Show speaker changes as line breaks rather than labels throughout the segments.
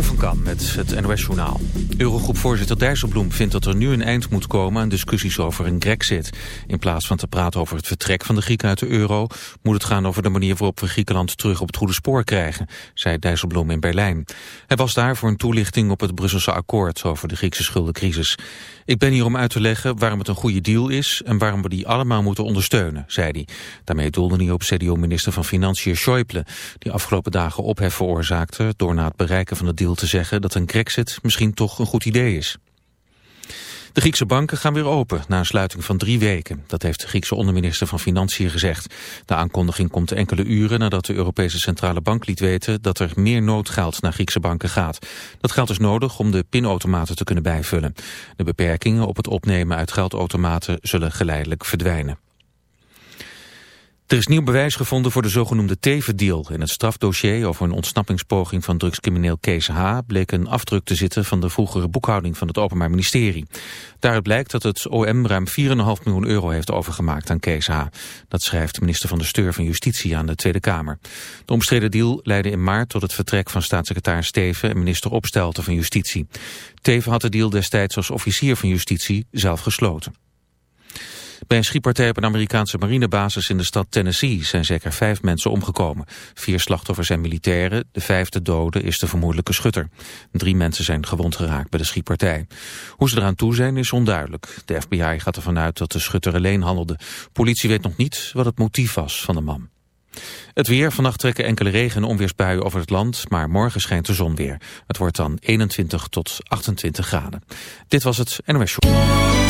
Jeroen van Kam met het NOS Journaal. Eurogroepvoorzitter Dijsselbloem vindt dat er nu een eind moet komen aan discussies over een Grexit. In plaats van te praten over het vertrek van de Grieken uit de euro... moet het gaan over de manier waarop we Griekenland terug op het goede spoor krijgen, zei Dijsselbloem in Berlijn. Hij was daar voor een toelichting op het Brusselse akkoord over de Griekse schuldencrisis. Ik ben hier om uit te leggen waarom het een goede deal is en waarom we die allemaal moeten ondersteunen, zei hij. Daarmee doelde hij op CDU-minister van Financiën Schäuble, die afgelopen dagen ophef veroorzaakte door na het bereiken van de deal te zeggen dat een Grexit misschien toch een goed idee is. De Griekse banken gaan weer open na een sluiting van drie weken. Dat heeft de Griekse onderminister van Financiën gezegd. De aankondiging komt enkele uren nadat de Europese Centrale Bank liet weten dat er meer noodgeld naar Griekse banken gaat. Dat geld is nodig om de pinautomaten te kunnen bijvullen. De beperkingen op het opnemen uit geldautomaten zullen geleidelijk verdwijnen. Er is nieuw bewijs gevonden voor de zogenoemde Teven-deal. In het strafdossier over een ontsnappingspoging van drugscrimineel Kees H. bleek een afdruk te zitten van de vroegere boekhouding van het Openbaar Ministerie. Daaruit blijkt dat het OM ruim 4,5 miljoen euro heeft overgemaakt aan Kees H. Dat schrijft minister van de Steur van Justitie aan de Tweede Kamer. De omstreden deal leidde in maart tot het vertrek van staatssecretaris Steven en minister Opstelten van Justitie. Teven had de deal destijds als officier van Justitie zelf gesloten. Bij een schietpartij op een Amerikaanse marinebasis in de stad Tennessee zijn zeker vijf mensen omgekomen. Vier slachtoffers zijn militairen, de vijfde dode is de vermoedelijke schutter. Drie mensen zijn gewond geraakt bij de schietpartij. Hoe ze eraan toe zijn is onduidelijk. De FBI gaat ervan uit dat de schutter alleen handelde. Politie weet nog niet wat het motief was van de man. Het weer, vannacht trekken enkele regen- en onweersbuien over het land, maar morgen schijnt de zon weer. Het wordt dan 21 tot 28 graden. Dit was het NOS Show.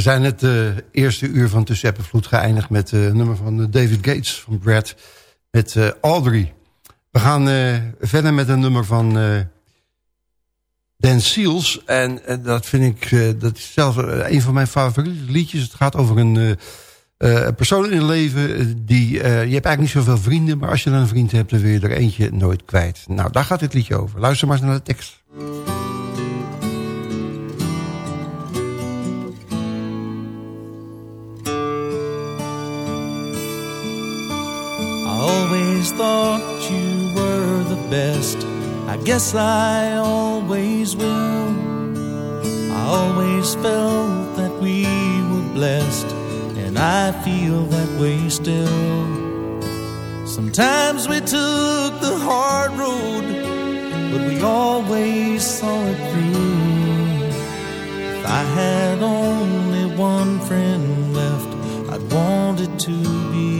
We zijn het uh, eerste uur van Tussen Vloed geëindigd... met uh, nummer van uh, David Gates van Brad met Audrey. We gaan verder met een nummer van... Dan Seals. En, dat vind ik, dat is zelfs een van mijn favoriete liedjes. Het gaat over een persoon in het leven. die, je hebt eigenlijk niet zoveel vrienden. Maar als je dan een vriend hebt, dan wil je er eentje nooit kwijt. Nou, daar gaat dit liedje over. Luister maar eens naar de tekst.
Always thought you were the best I guess I always will. I always felt that we were blessed, and I feel that way still. Sometimes we took the hard road, but we always saw it through. If I had only one friend left, I'd want it to be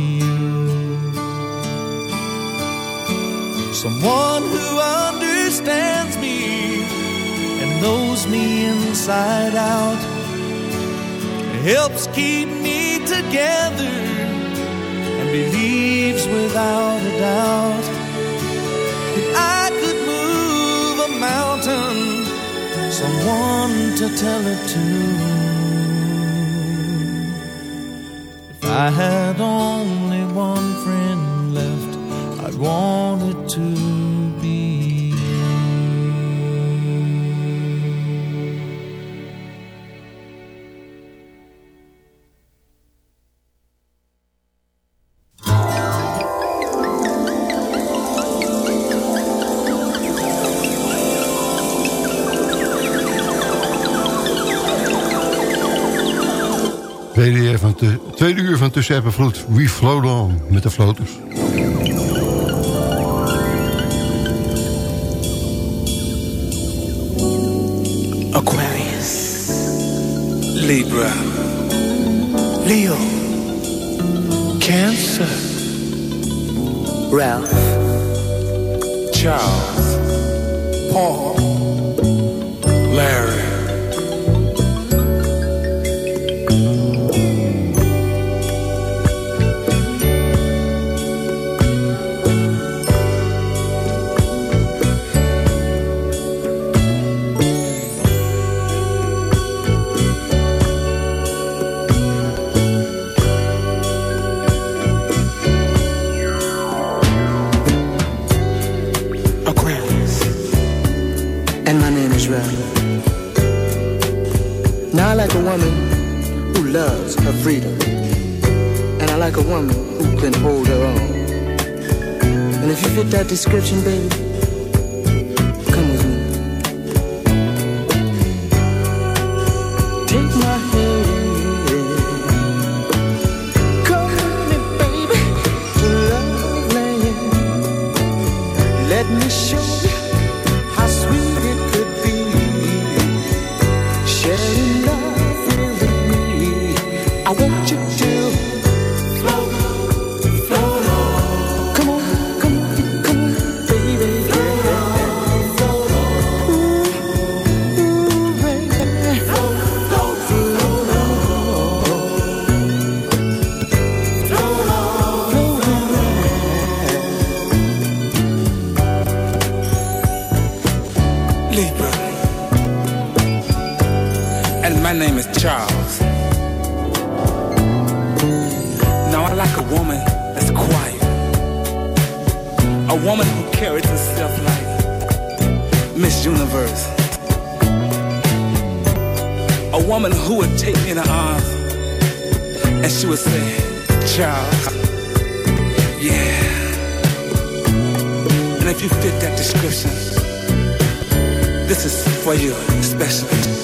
Someone who understands me and knows me inside out. Helps keep me together and believes without a doubt that I could move a mountain. Someone to tell it to. If I had only one friend I'd want it to.
Van, tweede uur van Tussen App en. We float on met de floaters.
Libra. Leo. Cancer. Ralph. Charles. Paul. Larry.
Freedom. And I like a woman who can hold her own. And if you fit that description, baby,
Charles. Now I like a woman that's quiet. A woman who carries herself like Miss Universe. A woman who would take me in her arms and she would say, Charles, yeah. And if you fit that description, this is for you especially.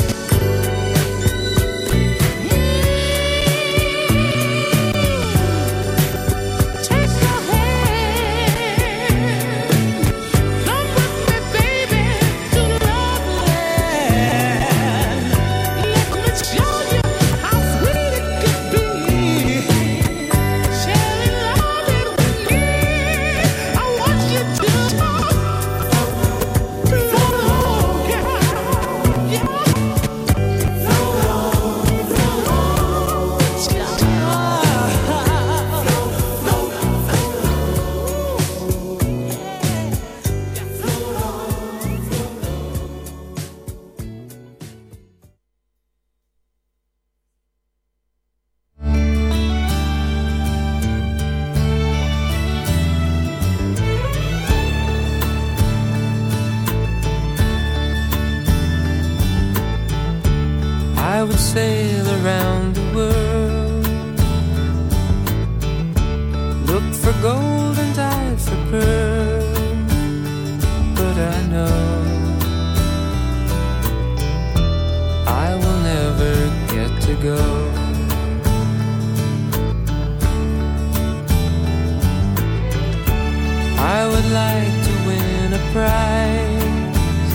surprise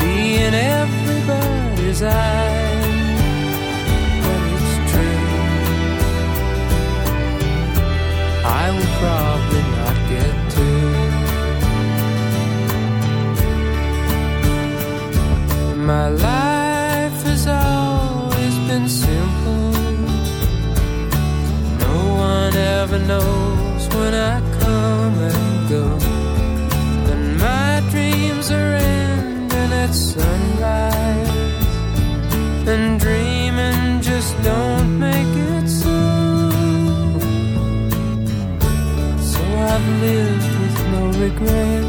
be in everybody's eyes. But it's true, I will probably not get to. My life has always been simple. No one ever knows when I and dreaming just don't make it so. So I've lived
with no regret.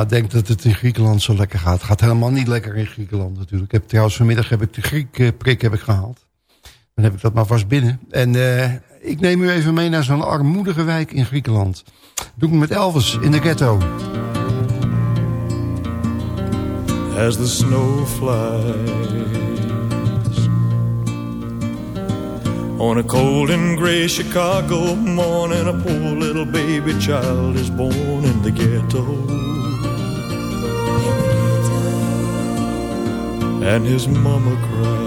Nou denkt dat het in Griekenland zo lekker gaat. Het gaat helemaal niet lekker in Griekenland natuurlijk. Ik heb, trouwens vanmiddag heb ik de Griek prik heb ik gehaald. Dan heb ik dat maar vast binnen. En eh, ik neem u even mee naar zo'n armoedige wijk in Griekenland. Doe ik met Elvis in de ghetto.
as the snow flies. On a cold and gray Chicago morning, a poor little baby child is born in the ghetto. And his mama cries.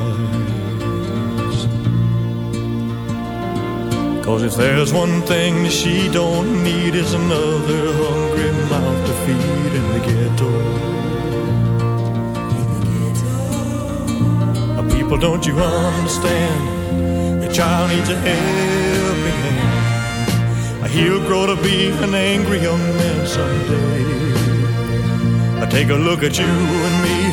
Cause if there's one thing she don't need is another hungry mouth to feed in the ghetto. People, don't you understand? Your child needs a helping hand. He'll grow to be an angry young man someday. I take a look at you and me.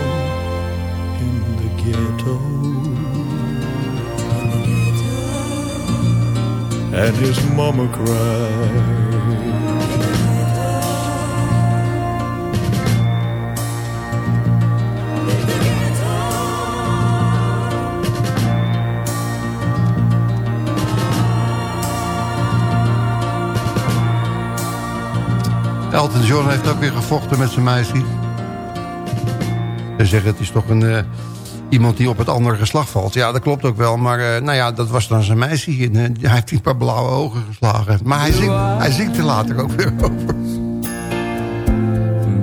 And his mama.
Elton John heeft ook weer gevochten met zijn meisje. Ze zeggen het is toch een, uh, iemand die op het andere geslacht valt. Ja, dat klopt ook wel. Maar eh, nou ja, dat was dan zijn meisje. En, eh, hij heeft een paar blauwe ogen geslagen. Maar hij zingt, hij zingt er later ook weer over.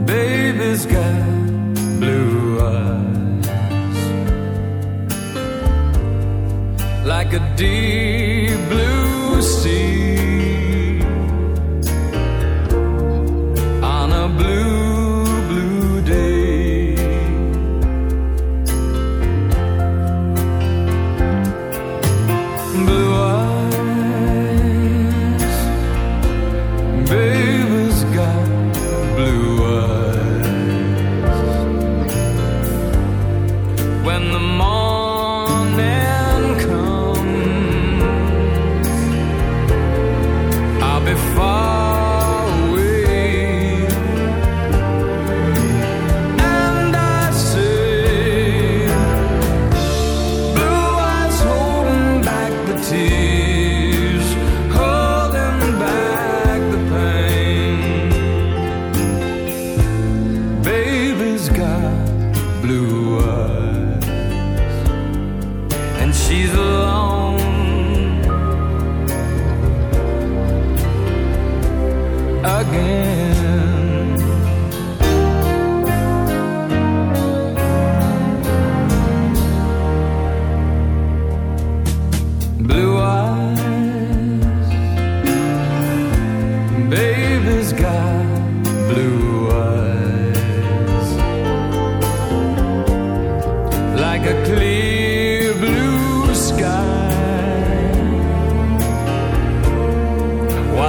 Baby's got blue eyes Like a deep blue sea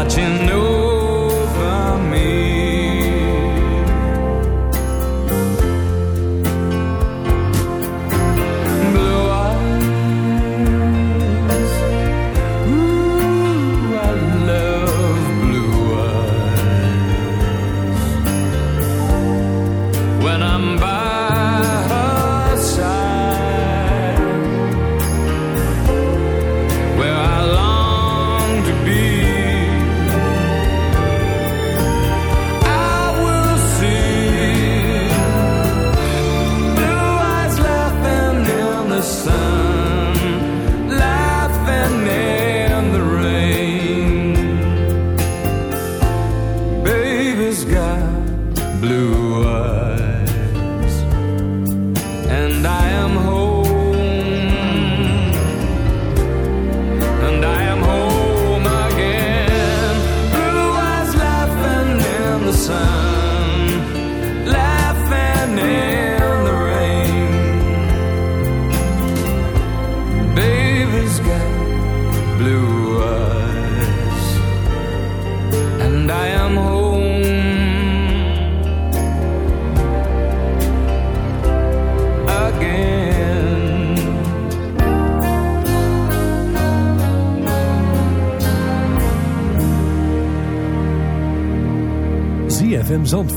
watching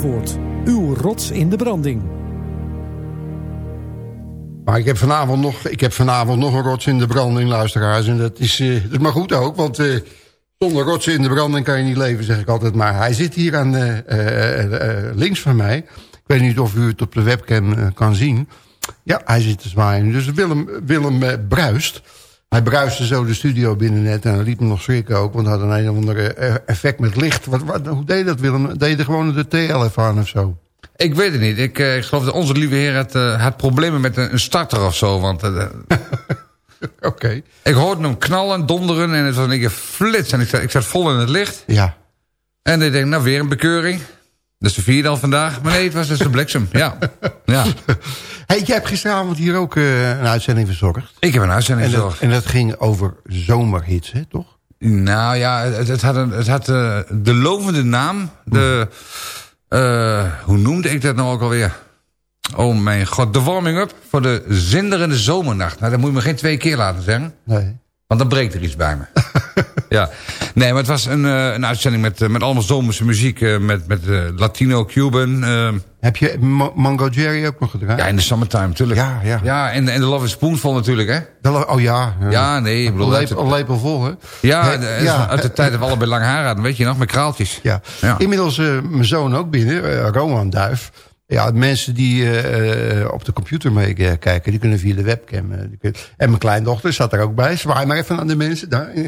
Zandvoort. Uw rots in de branding.
Maar ik heb, vanavond nog, ik heb vanavond nog een rots in de branding, luisteraars. En dat is, eh, dat is maar goed ook, want eh, zonder rots in de branding kan je niet leven, zeg ik altijd. Maar hij zit hier aan eh, links van mij. Ik weet niet of u het op de webcam kan zien. Ja, hij zit te zwaaien. Dus Willem, Willem bruist. Hij bruiste zo de studio binnen net en hij liet me nog schrikken ook. Want hij had een een of andere eh, effect met licht. Wat, wat, hoe deed dat Willem? Deed je gewoon de TLF aan of zo?
Ik weet het niet. Ik, eh, ik geloof dat onze lieve heer had, eh, had problemen met een, een starter of zo. Want
Oké.
ik hoorde hem knallen, donderen en het was een keer flits. En ik zat, ik zat vol in het licht.
Ja.
En ik denk, nou weer een bekeuring. Dat is de vierde al vandaag. Maar nee, het was dus de bliksem. Ja. ja.
Hey, jij hebt gisteravond hier ook eh, een uitzending verzorgd.
Ik heb een uitzending
En dat,
verzorgd.
en dat ging over zomerhits, hè, toch?
Nou ja, het, het had, een, het had eh, de lovende naam. De, eh, hoe noemde ik dat nou ook alweer? Oh mijn god, de warming-up voor de zinderende zomernacht. Nou, dat moet je me geen twee keer laten zeggen.
Nee.
Want dan breekt er iets bij me. ja. Nee, maar het was een, eh, een uitzending met, eh, met allemaal zomerse muziek. eh, met met Latino, Cuban. eh,
Heb je Ma- Mango Jerry ook nog gedraaid?
ja, in de summertime natuurlijk.
Ja, ja.
Ja, en, en de Love is Spoonful natuurlijk, hè?
Dat- oh ja.
Ja, nee, ik bedoel...
Een
uit
lepel,
de-
vol, hè?
ja, de- uit de tijd dat we allebei lang haar hadden, weet je nog, met kraaltjes.
Ja.
Ja.
Inmiddels mijn zoon ook binnen, Roman Duif. Ja, mensen die eh, eh, op de computer meekijken, die kunnen via de webcam. eh, die kunnen- En mijn kleindochter zat er ook bij. Zwaai maar even aan de mensen daar.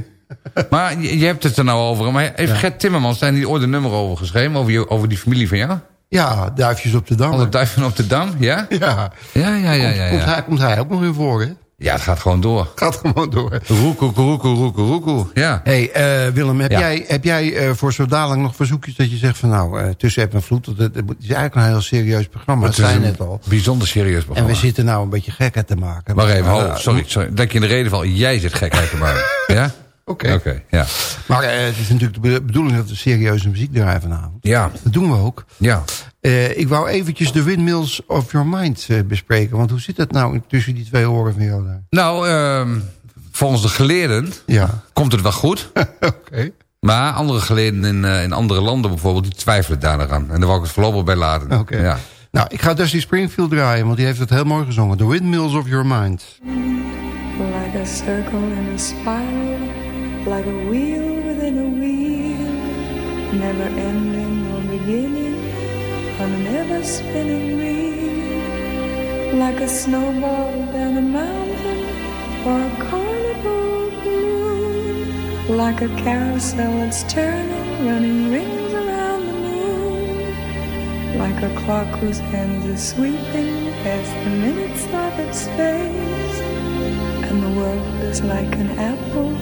Maar je, hebt het er nou over. Maar heeft Gert Timmermans daar niet ooit een nummer over geschreven? Over, je, over die familie van jou?
Ja, duifjes op de dam.
Alle duiven op de Dam, ja?
Ja.
Ja, ja, ja. ja,
Komt,
ja.
hij, komt hij ook nog in voor, hè?
Ja, het gaat gewoon door.
Gaat gewoon door.
Roekoe, roekoe, roekoe, roekoe. Ja.
hey, eh, Willem, heb
Ja.
jij, heb jij eh, voor zo dadelijk nog verzoekjes dat je zegt van nou, eh, tussen app en vloed, dat, dat is eigenlijk een heel serieus programma, dat
een
net al.
bijzonder serieus
En
programma.
we zitten nou een beetje gekheid te maken.
Maar even,
Maar,
sorry, sorry. Denk je in de reden van, jij zit gekheid te maken. Ja?
Oké.
Oké, ja.
Maar het is natuurlijk de be- bedoeling dat we serieuze muziek draaien vanavond.
Ja,
Dat doen we ook.
ja.
Eh, ik wou eventjes de windmills of your mind eh, bespreken. Want hoe zit dat nou tussen die twee oren van jou daar?
Nou, ehm, volgens de geleerden
Ja,
komt het wel goed.
oké.
Maar andere geleerden in, eh, in andere landen bijvoorbeeld, die twijfelen daar nog aan. En daar wou ik het voorlopig bij laten.
Oké.
Ja.
Nou, ik ga Dusty Springfield draaien, want die heeft het heel mooi gezongen. The Windmills of Your Mind.
Like a circle in a spiral, like a wheel within a wheel, never ending or beginning spinning reel. Like a snowball down a mountain or a carnival balloon, like a carousel that's turning, running rings around the moon. Like a clock whose hands are sweeping past the minutes of its face. And the world is like an apple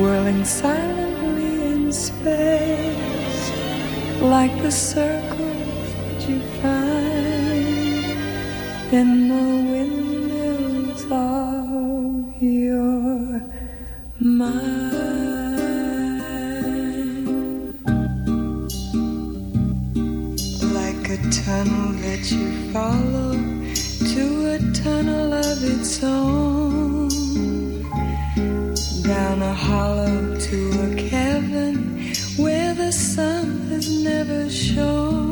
whirling silently in space. Like the circles that you find in the windmills of your mind. like a tunnel that you follow to a tunnel of its own, down a hollow to a cavern where the sun has never shone,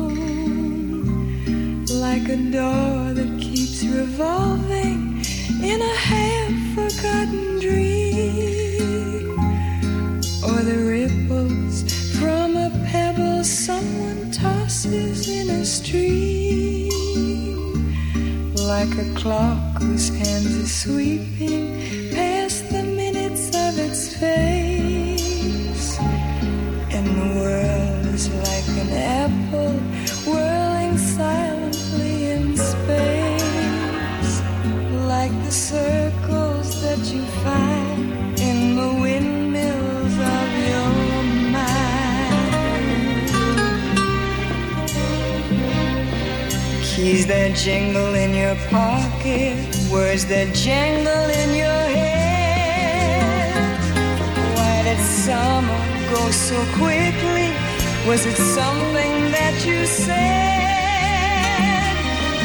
like a door that keeps revolving in a half forgotten dream. Or the ripples from a pebble someone tosses in a stream. Like a clock whose hands are sweeping jingle in your pocket, words that jangle in your head. Why did summer go so quickly? Was it something that you said?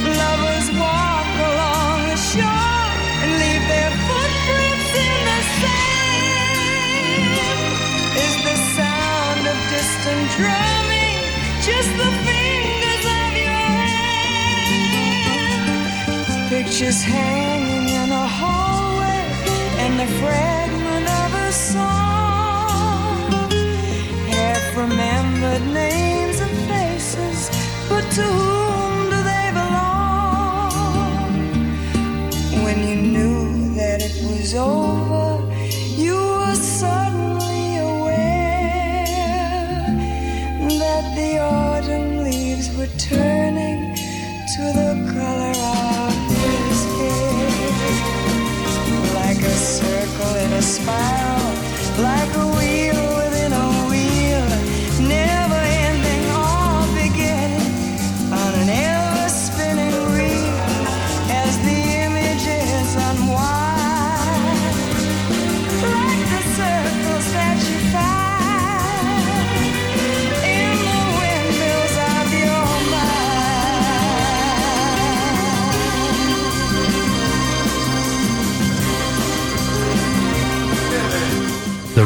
Lovers walk along the shore and leave their footprints in the sand. Is the sound of distant drumming just the Pictures hanging in the hallway and the fragment of a song. Half remembered names and faces, but to whom do they belong? When you knew that it was over, circle in a spiral, like a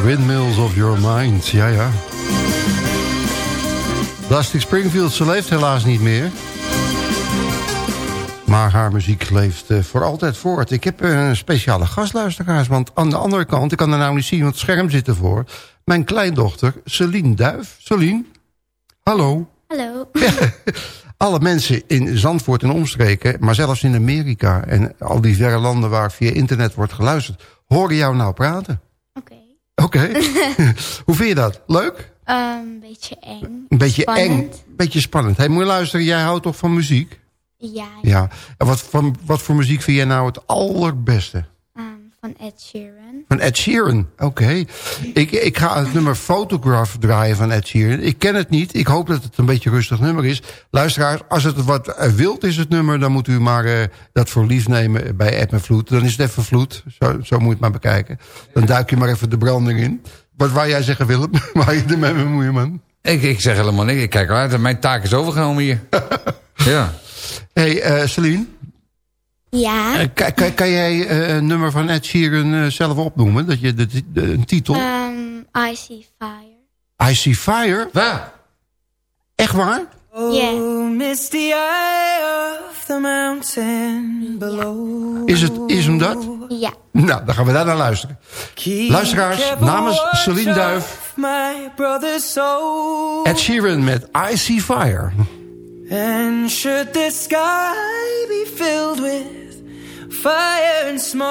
Windmills of Your
Mind, ja ja. Dusty Springfield, ze leeft helaas niet meer. Maar haar muziek leeft eh, voor altijd voort. Ik heb eh, een speciale gastluisteraars, want aan de andere kant... ik kan er nou niet zien, want het scherm zit ervoor... mijn kleindochter Celine Duif. Celine, hallo.
Hallo.
Alle mensen in Zandvoort en omstreken, maar zelfs in Amerika... en al die verre landen waar via internet wordt geluisterd... horen jou nou praten.
Oké.
Hoe vind je dat? Leuk?
Ehm, Een beetje eng.
Een beetje
Spannend.
eng. Een beetje spannend. Hey, moet je luisteren, jij houdt toch van muziek?
Ja.
Ja. En wat, van, wat voor muziek vind jij nou het allerbeste?
Van Ed Sheeran.
Van Ed Sheeran, oké. Ik, ik ga het nummer Photograph draaien van Ed Sheeran. Ik ken het niet. Ik hoop dat het een beetje een rustig nummer is. Luisteraars, als het wat wild is, het nummer... dan moet u maar uh, dat voor lief nemen bij Ed en Vloed. Dan is het even vloed. Zo, zo moet je het maar bekijken. Dan duik je maar even de branding in. Wat wou jij zeggen, Willem? Waar je ermee bemoeien, man?
Ik, ik zeg helemaal niks. Ik kijk uit. Mijn taak is overgenomen hier. ja.
hey, uh, Celine.
Ja.
Uh, kan, kan, jij uh, een nummer van Ed Sheeran zelf opnoemen? Dat je de, de, een titel?
Um, I See Fire.
I See Fire?
Waar?
Echt waar?
Oh, misty eye of the mountain below.
Is, het, is hem dat?
Ja.
Nou, dan gaan we daar naar luisteren.
Keep
Luisteraars, namens Celine Duif...
My brother's soul.
Ed Sheeran met I See Fire.
And should the sky be filled with fire and smoke,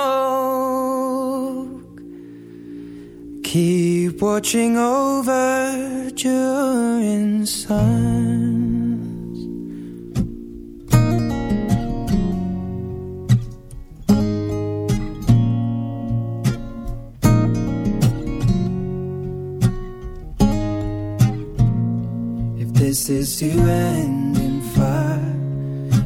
keep watching over during suns. If this is to end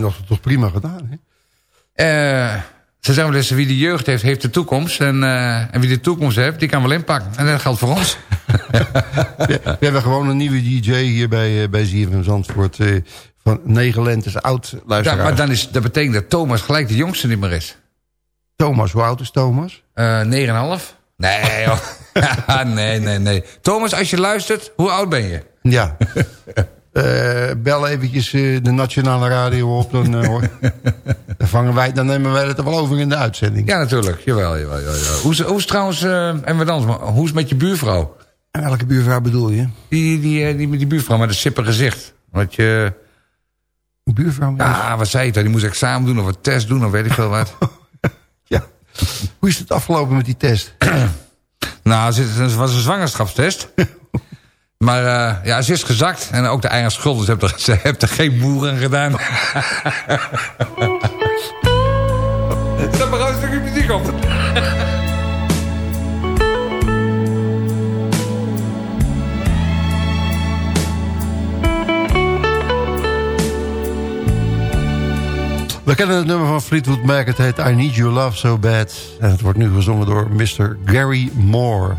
mijn kleindochter toch prima gedaan. Hè?
Eh, ze zeggen wel eens, wie de jeugd heeft, heeft de toekomst. En, eh, en wie de toekomst heeft, die kan wel inpakken. En dat geldt voor ons.
We hebben gewoon een nieuwe DJ hier bij, eh, bij ZFM Zandvoort. eh, van negen lentes oud
Ja,
luisteraar.
maar dan is, dat betekent dat Thomas gelijk de jongste niet meer is.
Thomas, hoe oud is Thomas?
Eh 9,5? Nee, joh. nee, nee, nee. Thomas, als je luistert, hoe oud ben je?
Ja. Eh, bel eventjes eh, de nationale radio op. Dan, eh, hoor. dan, vangen wij, dan nemen wij het er wel over in de uitzending.
Ja, natuurlijk. Jawel, jawel, jawel. Hoe, is, hoe is trouwens, en wat anders, maar hoe is het met je buurvrouw?
En welke buurvrouw bedoel je?
Die, die, die, die, die buurvrouw met een sippe gezicht. Wat je...
Een buurvrouw?
Ja, wat zei je dan? Die moest examen doen of een test doen of weet ik veel wat.
Hoe is het afgelopen met die test?
nou, het was een zwangerschapstest. maar eh, ja, ze is gezakt. En ook de eigen schuld. Dus ze heeft er, heeft er geen moer aan gedaan. Zet maar een stukje muziek op.
We kennen het nummer van Fleetwood Mac. Het heet I Need Your Love So Bad. En het wordt nu gezongen door Mr. Gary Moore.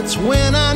That's when I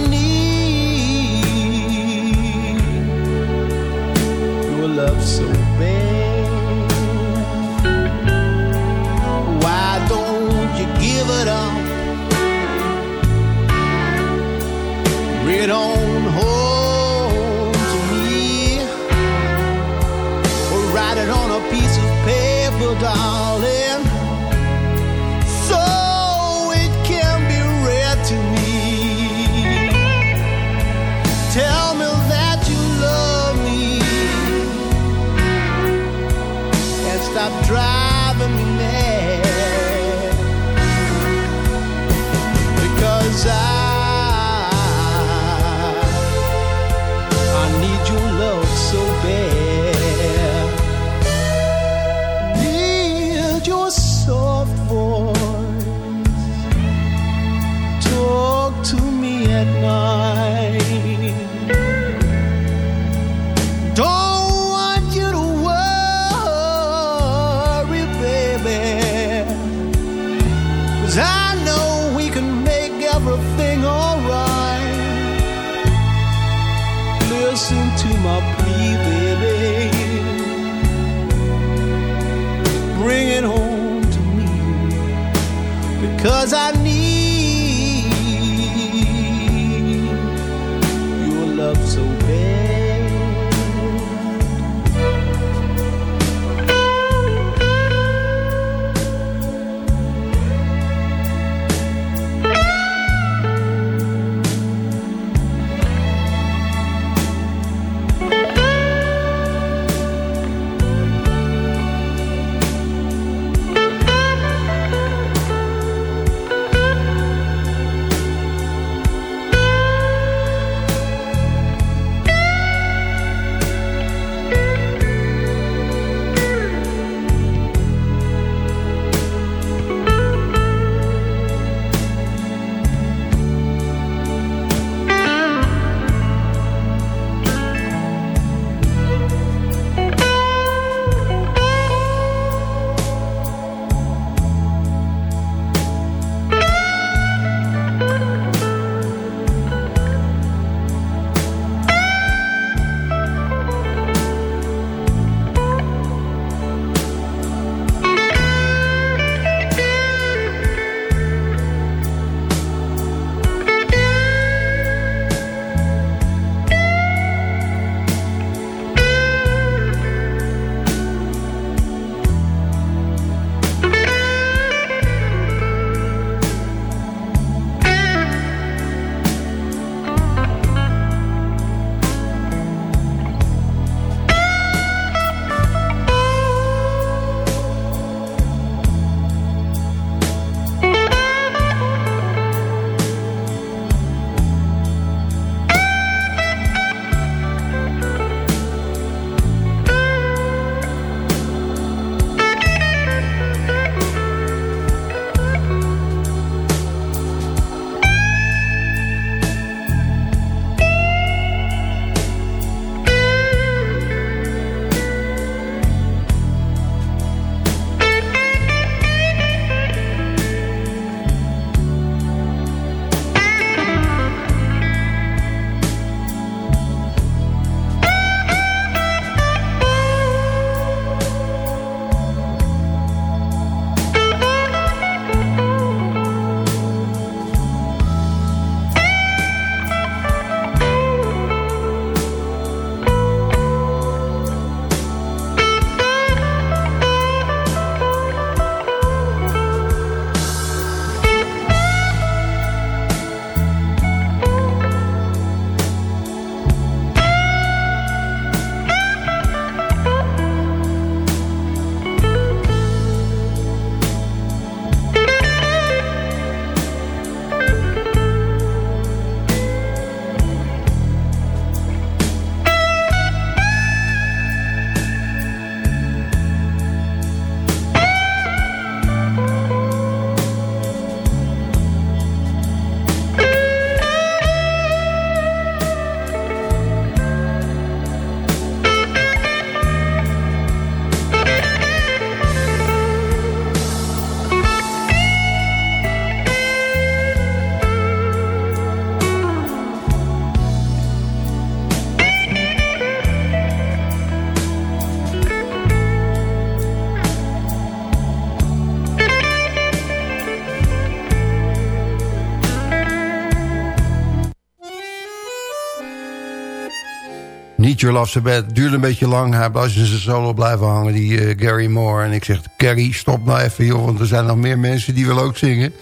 Your Love Bad.
Duurde een beetje lang. Hij was in zijn solo blijven hangen, die uh, Gary Moore. En ik zeg, Gary, stop nou even, joh. Want er zijn nog meer mensen die willen ook zingen.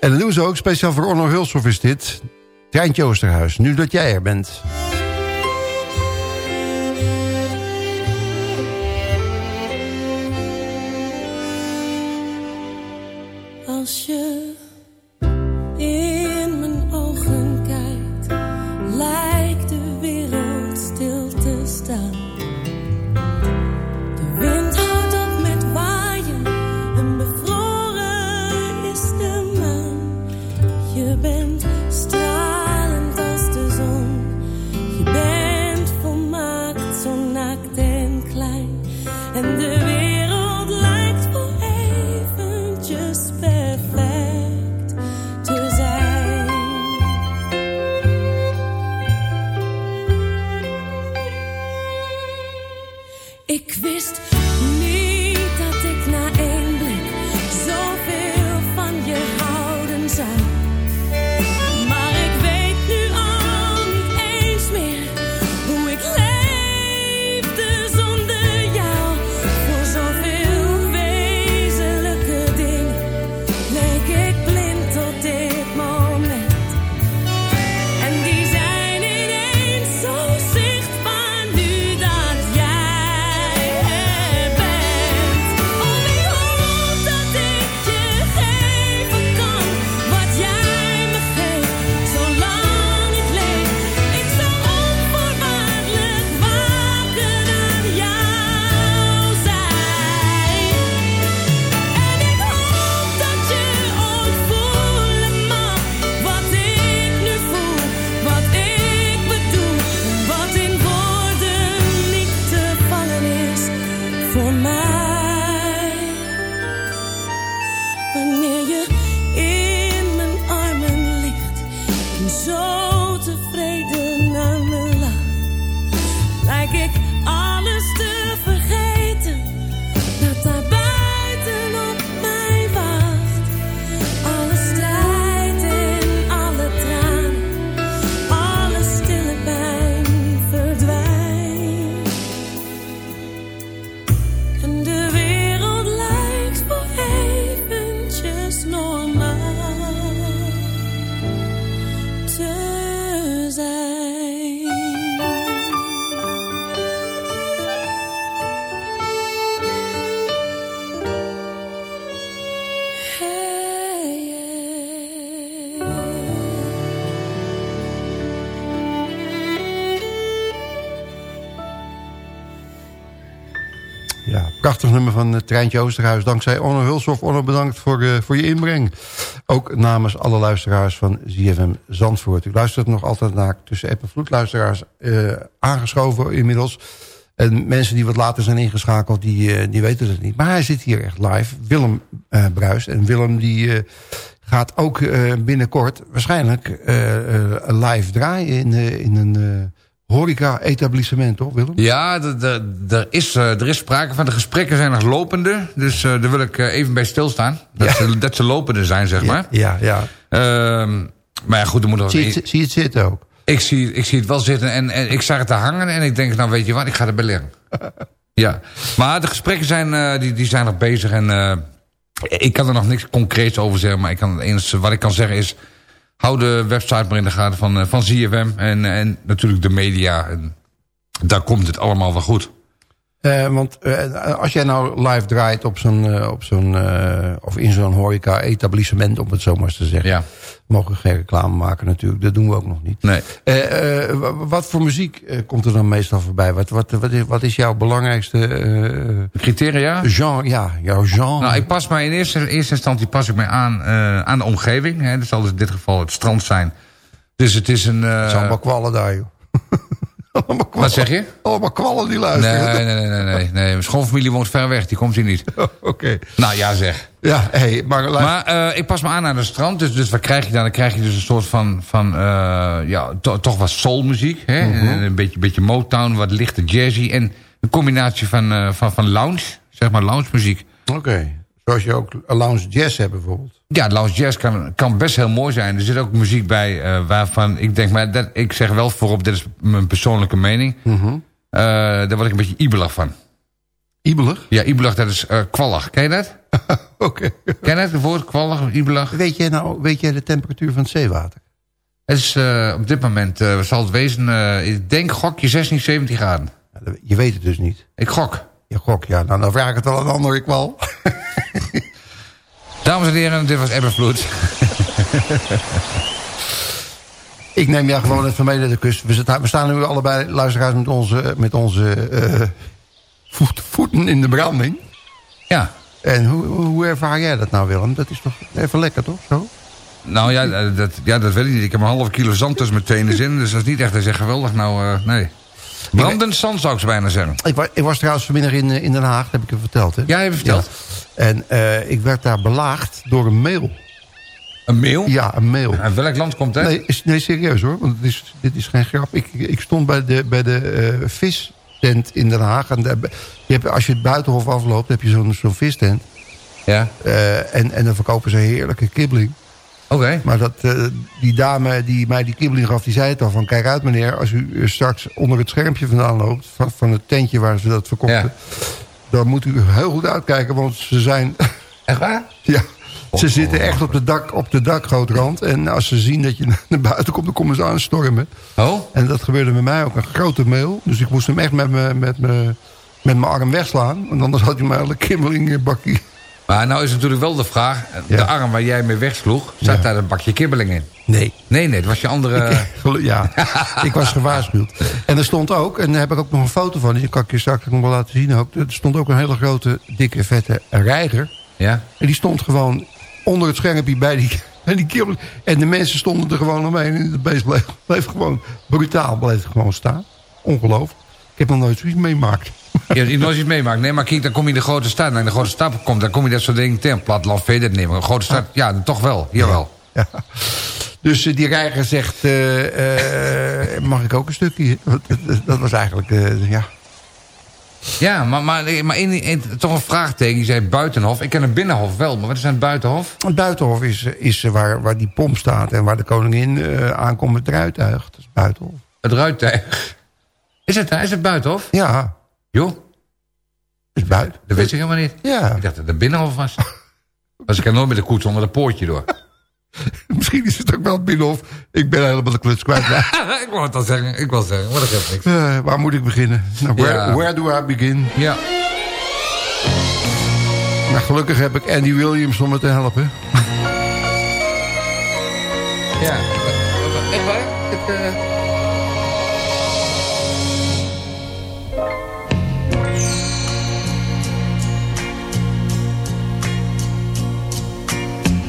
En dat doen ze ook. Speciaal voor Onno Hulshoff is dit. Treintje Oosterhuis, nu dat jij er bent.
Als je
prachtig nummer van uh, Treintje Oosterhuis. Dankzij Onno Hulshoff. Onno, bedankt voor, uh, voor je inbreng. Ook namens alle luisteraars van ZFM Zandvoort. U luistert nog altijd naar tussen app en uh, aangeschoven inmiddels. En mensen die wat later zijn ingeschakeld, die, die weten het niet. Maar hij zit hier echt live. Willem Bruis. En Willem die gaat ook binnenkort waarschijnlijk live draaien in, in een horeca-etablissement, toch Willem?
Ja, er is, er is sprake van. De gesprekken zijn nog lopende. Dus uh, daar wil ik uh, even bij stilstaan. Dat, ja. ze, dat ze lopende zijn, zeg maar.
Ja, ja.
Uh, maar ja, goed, er moet nog...
Zie je, zie je het zitten ook?
Ik zie, ik zie het wel zitten en, en ik zag het te hangen. En ik denk, nou weet je wat, ik ga erbij liggen. ja, maar de gesprekken zijn, die, die zijn nog bezig. En ik kan er nog niks concreets over zeggen. Maar ik kan, het enige wat ik kan zeggen is... Hou de website maar in de gaten van, van ZFM en, en natuurlijk de media. En daar komt het allemaal wel goed.
Uh, want uh, als jij nou live draait op zo'n, uh, op zo'n of in zo'n horeca-etablissement, om het zo maar eens te zeggen.
Ja.
Mogen geen reclame maken natuurlijk, dat doen we ook nog niet.
Nee.
wat voor muziek komt er dan meestal voorbij? Wat, wat, wat, is, wat is jouw belangrijkste...
Criteria?
Genre, ja, jouw genre.
Nou, ik pas mij in eerste, eerste instantie pas ik mij aan, aan de omgeving. Hè. Dat zal dus in dit geval het strand zijn. Dus het is een...
Het zijn wel kwallen daar, joh.
Wat zeg je?
Allemaal kwallen die luisteren.
Nee, nee, nee. nee, nee. Mijn schoonfamilie woont ver weg. Die komt hier niet.
Oké. Okay.
Nou ja, zeg.
Ja, hey, maar...
Maar uh, ik pas me aan aan het strand. Dus, dus wat krijg je dan? Dan krijg je dus een soort van... van uh, ja, to, toch wat soulmuziek. Hè? Mm -hmm. Een beetje, beetje Motown, wat lichte jazzy. En een combinatie van, uh, van, van lounge. Zeg maar lounge muziek.
Oké. Okay. Zoals je ook lounge jazz hebt bijvoorbeeld.
Ja, lounge jazz kan, kan best heel mooi zijn. Er zit ook muziek bij eh, waarvan ik denk... maar dat, ik zeg wel voorop, dit is mijn persoonlijke mening.
Mhm.
Eh, daar word ik een beetje ibelig van.
Ibelig?
Ja, ibelig, dat is kwallig. Ken je dat?
Oké.
Ken je dat, het woord kwallig, ibelig?
Weet jij nou, weet jij de temperatuur van het zeewater?
Het is op dit moment, eh, zal het wezen, ik denk gokje 16, 17 graden.
Je weet het dus niet.
Ik gok.
Je gok, ja. Nou, dan vraag ik het wel aan een ander, ik wel.
Dames en heren, dit was Ebbenvloed.
Ik neem jou gewoon even mee naar de kust. We, zitten- we staan nu allebei, luisteraars, met onze, met onze eh, voet- voeten in de branding.
Ja.
En hoe, hoe ervaar jij dat nou, Willem? Dat is toch even lekker, toch? Zo?
Nou ja eh, dat, ja, dat weet ik niet. Ik heb een halve kilo zand tussen mijn tenen zin. Dus dat is niet echt, dat is echt geweldig. Nou, eh, nee. Brandend zand zou ik ze bijna zeggen.
Ik, wa- ik was trouwens vanmiddag in, eh, in Den Haag, dat heb ik je verteld. Hè?
Ja, je hebt verteld.
Ja. En eh, ik werd daar belaagd door een mail.
Een mail?
Ja, een mail.
Uit welk land komt dat?
Nee, nee serieus hoor. Want dit is, dit is geen grap. Ik, ik stond bij de, bij de eh, vistent in Den Haag. En daar- je hebt, als je het buitenhof afloopt, heb je zo'n zo'n vistent.
Ja.
Eh, en, en dan verkopen ze heerlijke kibbeling.
Oké.
Maar dat, die dame die mij die kibbeling gaf, die zei het al van... kijk uit meneer, als u straks onder het schermpje vandaan loopt... van, van het tentje waar ze dat verkochten... dan moet u heel goed uitkijken, want ze zijn...
Echt waar?
Ja, ze zitten echt op de, dak, op de dakgrootrand. En als ze zien dat je naar buiten komt, dan komen ze aan stormen.
Oh?
En dat gebeurde met mij ook een grote mail. Dus ik moest hem echt met mijn met me, met mijn arm wegslaan. Want anders had hij mij hele kibbeling bakkie.
Maar nou is natuurlijk wel de vraag... de
Ja.
arm waar jij mee wegsloeg... zat
Ja.
daar een bakje kibbeling in?
Nee.
Nee, nee, dat was je andere...
Ja, ik was gewaarschuwd. En er stond ook, en daar heb ik ook nog een foto van... die kan ik je straks nog wel laten zien ook. Er stond ook een hele grote, dikke, vette reiger.
Ja?
En die stond gewoon onder het schermpje bij die, bij die kibbeling. En de mensen stonden er gewoon omheen. En de beest bleef, bleef gewoon brutaal bleef gewoon staan. Ongelooflijk. Ik heb nog nooit zoiets meemaakt.
Je hebt nooit iets meemaakt. Nee, maar kijk, dan kom je in de grote stad. En in de grote stad komt, dan kom je dat soort dingen tegen. Platteland vind je dat niet. Maar een grote stad, ja, toch wel. Jawel.
Ja. Dus eh, die reiger zegt, eh, eh, mag ik ook een stukje? Dat, was eigenlijk, ja...
Ja, maar, maar, maar in, in- toch een vraagteken. Je zei buitenhof. Ik ken een binnenhof wel, maar wat is het buitenhof?
Het buitenhof is, is waar, waar die pomp staat en waar de koningin aankomt met het ruituig. Dat is het buitenhof.
Het ruittuig. Is het, is het buitenhof?
Ja,
Joh,
is buiten.
dat wist ik helemaal niet.
Ja,
Ik dacht dat het binnenhof was. Was ik er nooit met de koets onder het poortje door.
misschien is het ook wel het binnenhof. Ik ben helemaal de kluts kwijt. Maar,
ik wou het al zeggen. Ik wil het zeggen. Wat dat geeft niks.
eh, waar moet ik beginnen? Nou, where,
Ja.
where do I begin?
Ja.
Nou, gelukkig heb ik Andy Williams om me te helpen.
Ja. Echt waar?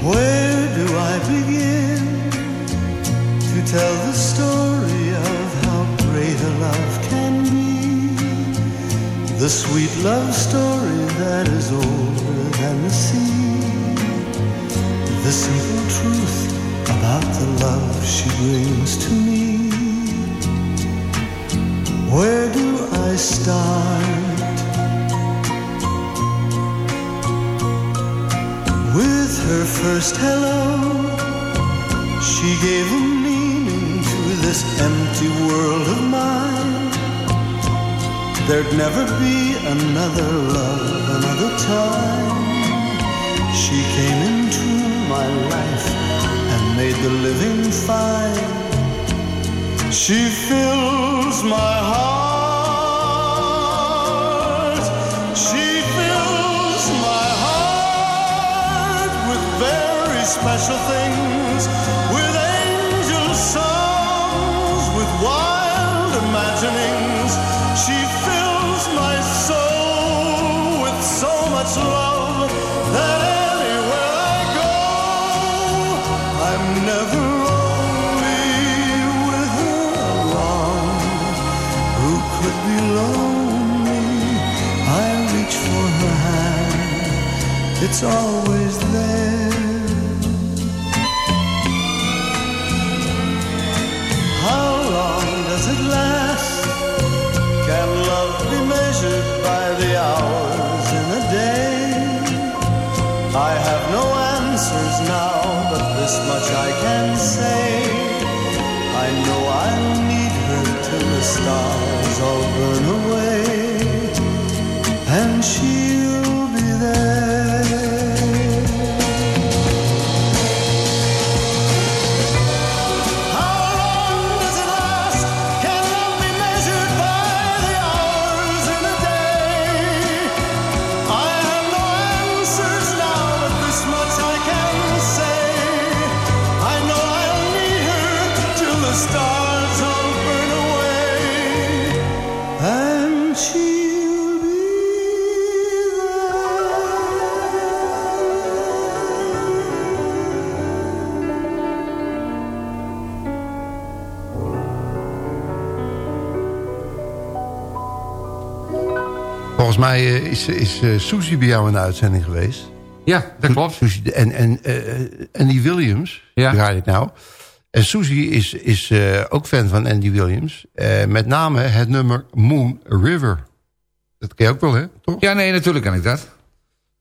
Where do I begin to tell the story of how great a love can be? The sweet love story that is older than the sea. The simple truth about the love she brings to me. Where do I start? With her first hello, she gave a meaning to this empty world of mine. There'd never be another love, another time. She came into my life and made the living fine. She fills my heart. She fills special things, with angel songs, with wild imaginings. She fills my soul with so much love that anywhere I go, I'm never with her along. Who could be lonely? I reach for her hand, it's always this much I can say. I know I'll need her till the stars all burn
is, is eh, Susie bij jou in de uitzending geweest.
Ja, dat klopt.
Susie, en en eh, Andy Williams,
Ja.
draai ik nou. En Susie is, is eh, ook fan van Andy Williams. Met name het nummer Moon River. Dat ken je ook wel, hè? Toch?
Ja, nee, natuurlijk kan ik dat.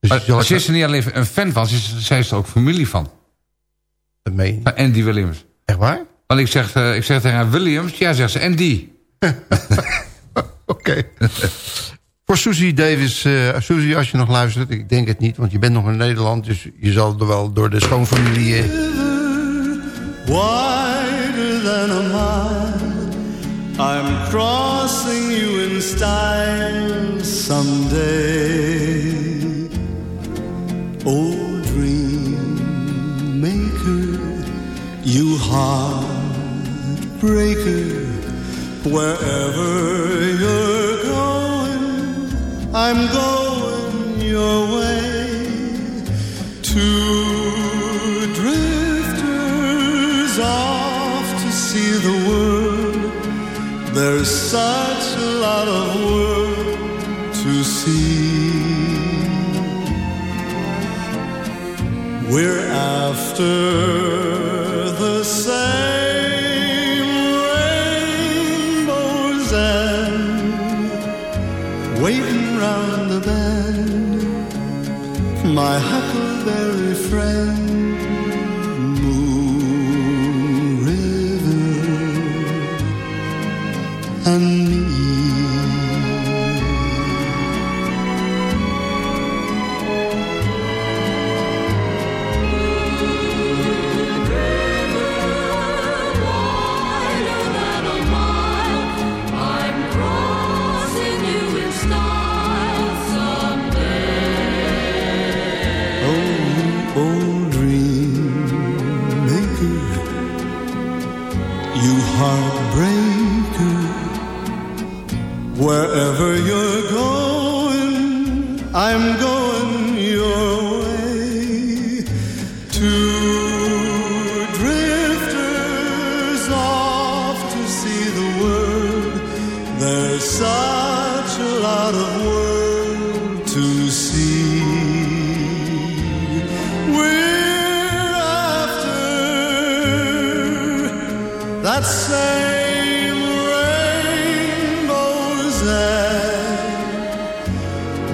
Dus
Maar ze is er niet alleen een fan van, ze is, zij is er ook familie van.
Dat meen je.
Van Andy Williams.
Echt waar?
Want ik zeg, ik zeg tegen haar Williams, ja, zegt ze, Andy.
Oké. Voor Susie Davis, eh Susie, als je nog luistert, ik denk het niet, want je bent nog in Nederland, dus je zal er wel door de schoonfamilie...
wider than a mile. I'm crossing you in style someday. Oh, dream maker, you heartbreaker, wherever I'm going your way. Two drifters off to see the world. There's such a lot of world to see. We're after that same rainbow's end,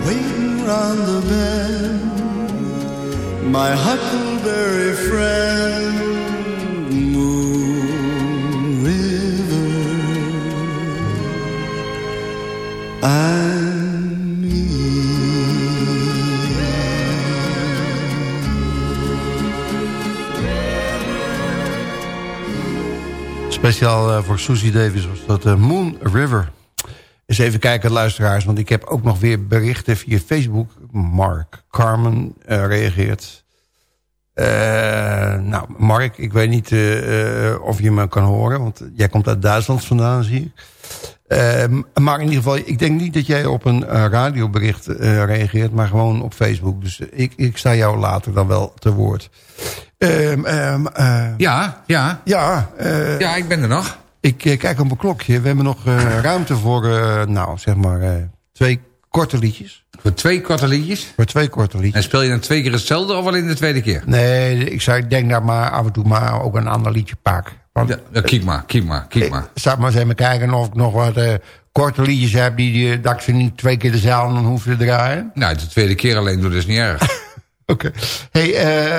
waiting round the bend. My huckleberry friend,
Speciaal eh, voor Susie Davis was dat eh, Moon River. Eens even kijken, luisteraars, want ik heb ook nog weer berichten via Facebook. Mark Carmen eh, reageert. Nou, Mark, ik weet niet of je me kan horen, want jij komt uit Duitsland vandaan, zie ik. Eh, maar in ieder geval, ik denk niet dat jij op een eh, radiobericht eh, reageert, maar gewoon op Facebook. Dus ik, ik sta jou later dan wel te woord. Ehm, ehm, eh,
Ja, ja.
ja,
Ja, ik ben er nog.
ik kijk op mijn klokje. We hebben nog ruimte voor, nou, zeg maar, twee korte liedjes.
Voor twee korte liedjes.
Voor twee korte liedjes.
En speel je dan twee keer hetzelfde of alleen de tweede keer?
Nee, ik, zou, denk daar maar af en toe maar ook een ander liedje pak. Want,
Ja, ja, kijk maar, kijk maar, kijk maar.
Ik zal maar eens even kijken of ik nog wat eh, korte liedjes heb... Die, die, dat ik ze niet twee keer dezelfde hoef te draaien.
Nou, de tweede keer alleen doen is niet erg.
Oké. Hey, eh,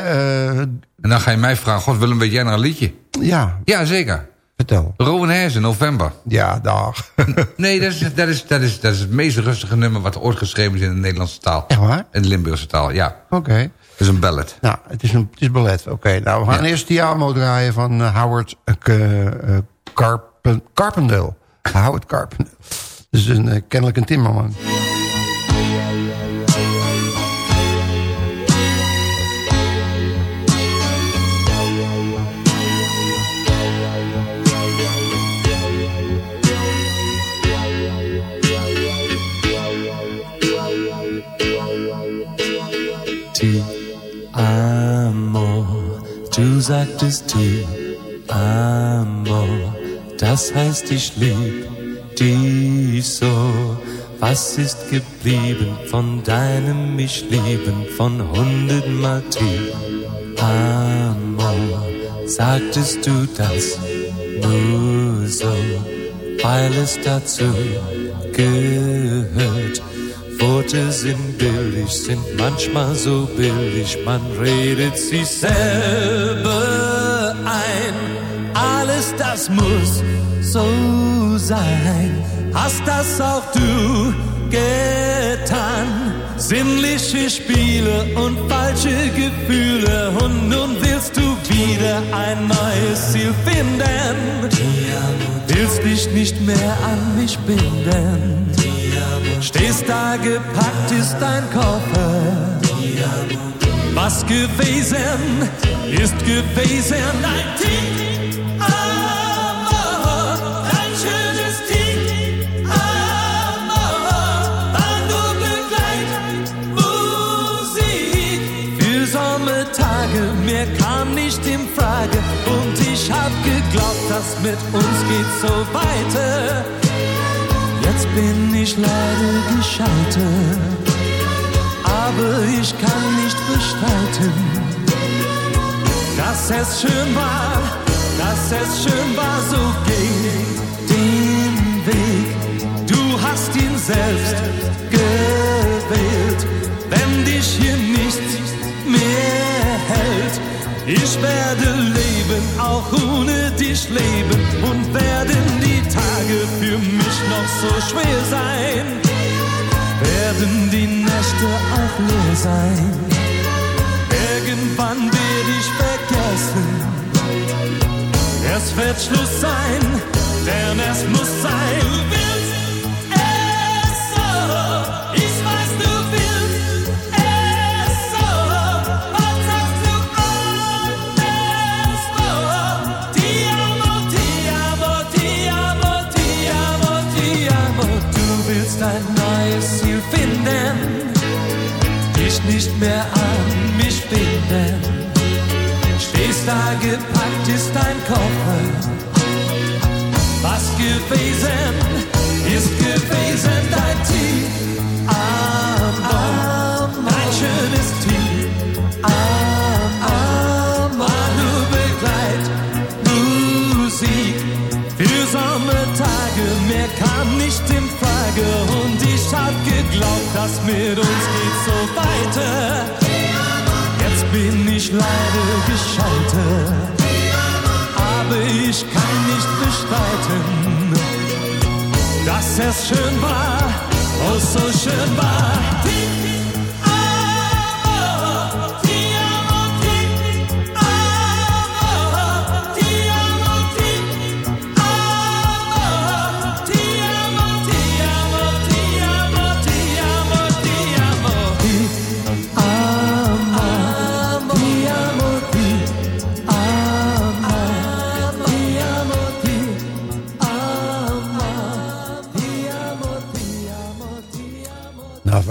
eh,
En dan ga je mij vragen, god Willem, weet jij nog een liedje?
ja,
Ja, zeker.
vertel.
Rowan Hersen, november.
Ja, dag.
Nee, dat is, dat, is, dat, is, dat is het meest rustige nummer wat ooit geschreven is in de Nederlandse taal.
Echt waar?
In de Limburgse taal, ja.
Oké.
Is een ballad.
Nou, het is, een, het is ballet. Oké, nou, we gaan
Ja.
eerst Tiamo draaien van eh, Howard uh, uh, Carpen, Carpendale. Howard Carpendale. Dus een, kennelijk een timmerman.
Sagtest ti amo, das heißt ich lieb dich so. Was ist geblieben von deinem mich lieben von hundertmal ti amo? Sagtest du das nur so, weil es dazu gehört? Worte sind billig, sind manchmal so billig, man redet sich selber ein. Alles das muss so sein, hast das auch du getan. Sinnliche Spiele und falsche Gefühle und nun willst du wieder ein neues Ziel finden. Willst dich nicht mehr an mich binden. Stehst da gepackt ist dein Koffer. Was gewesen ist gewesen. Ein Tick, mir kam nicht in Frage. Und ich hab geglaubt, das mit uns geht so weiter. Jetzt bin ich leider gescheitert, aber ich kann nicht bestreiten, dass es schön war, dass es schön war, so geh den Weg. Du hast ihn selbst gewählt, wenn dich hier nichts mehr hält. Ich werde leben, auch ohne dich leben und werden die Tage für mich noch so schwer sein. Werden die Nächte auch leer sein. Irgendwann werde ich vergessen. Es wird Schluss sein, denn es muss sein. Mehr an mich binden. Stehst da gepackt ist dein Koffer. Was gewesen ist gewesen dein Team. Amor, ein schönes Team. Amor, nur Begleit, Musik. Für Sommertage, mehr kam nicht in Frage. Und ich hab geglaubt, das mit uns geht so weiter. Jetzt bin ich leider gescheitert aber ich kann nicht bestreiten, dass es schön war, oh so schön war.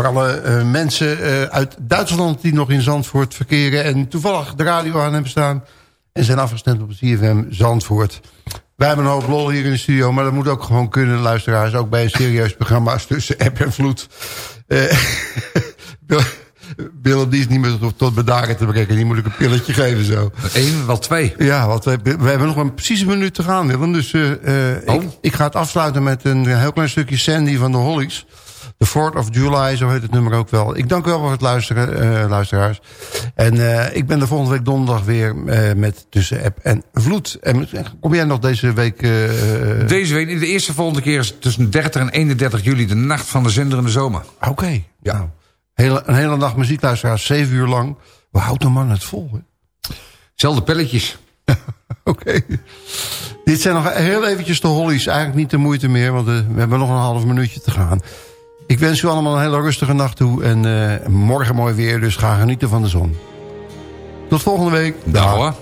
Voor alle uh, mensen uh, uit Duitsland die nog in Zandvoort verkeren... en toevallig de radio aan hebben staan... en zijn afgestemd op CFM Zandvoort. Wij hebben een hoop lol hier in de studio... maar dat moet ook gewoon kunnen, luisteraars... ook bij een serieus programma tussen app en vloed. Willem, die is niet meer tot, tot bedaren te brengen. Die moet ik een pilletje geven zo.
Eén, wel twee.
Ja, want we, we hebben nog een precieze minuut te gaan, Willem. Dus uh, oh. ik, ik, ga het afsluiten met een heel klein stukje Sandy van de Hollies. The 4th of July, zo heet het nummer ook wel. Ik dank u wel voor het luisteren, uh, luisteraars. En uh, ik ben de volgende week donderdag weer uh, met Tussen App en Vloed. En kom jij nog deze week...
Deze week, de eerste volgende keer is tussen 30 en 31 juli... de nacht van de zinderende zomer.
Oké. Okay.
Ja.
Nou, hele, een hele nacht muziek, luisteraars. Zeven uur lang. We houden man het vol, hè?
Zelfde pelletjes.
Oké. Okay. Dit zijn nog heel eventjes de hollies. Eigenlijk niet de moeite meer, want we hebben nog een half minuutje te gaan. Ik wens u allemaal een hele rustige nacht toe. En uh, morgen mooi weer, dus ga genieten van de zon. Tot volgende week.
Dag hoor.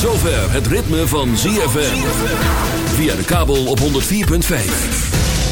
zover het ritme van ZFM. Via de kabel op 104.5.